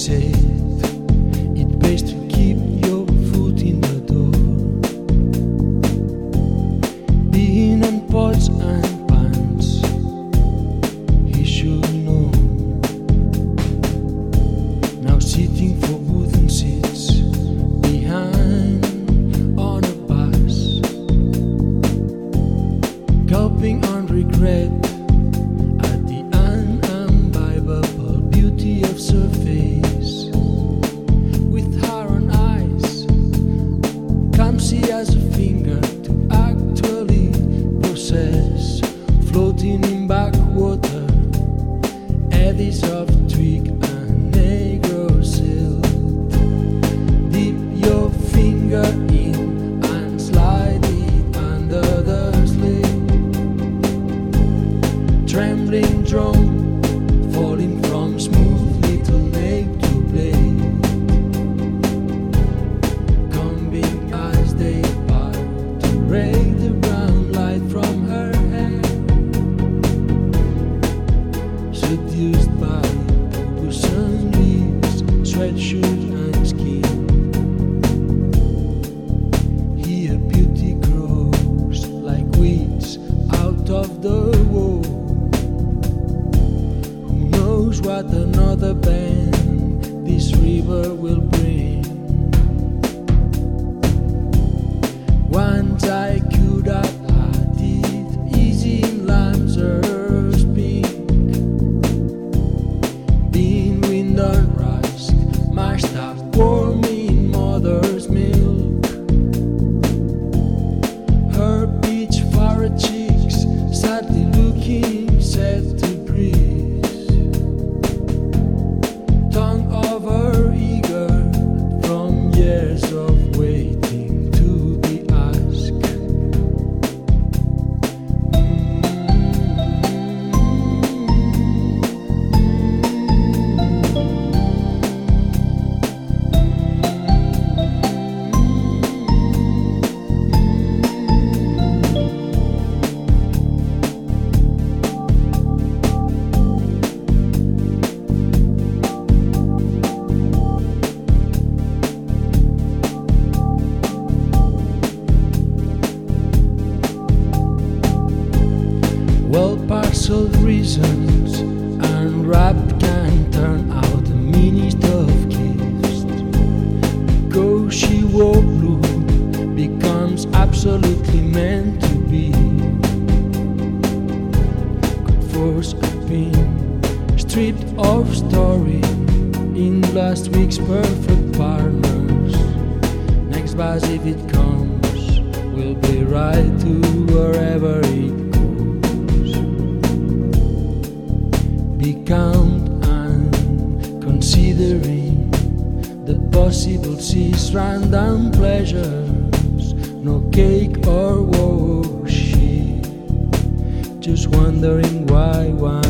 say. syndrome. What another bend this river will bring? Parceled reasons unwrapped can turn out the meanest of gifts. Because she wore blue becomes absolutely meant to be. Could force a pin stripped of story in last week's perfect partners. Next buzz if it comes possible seas random pleasures, no cake or worship. Just wondering why one.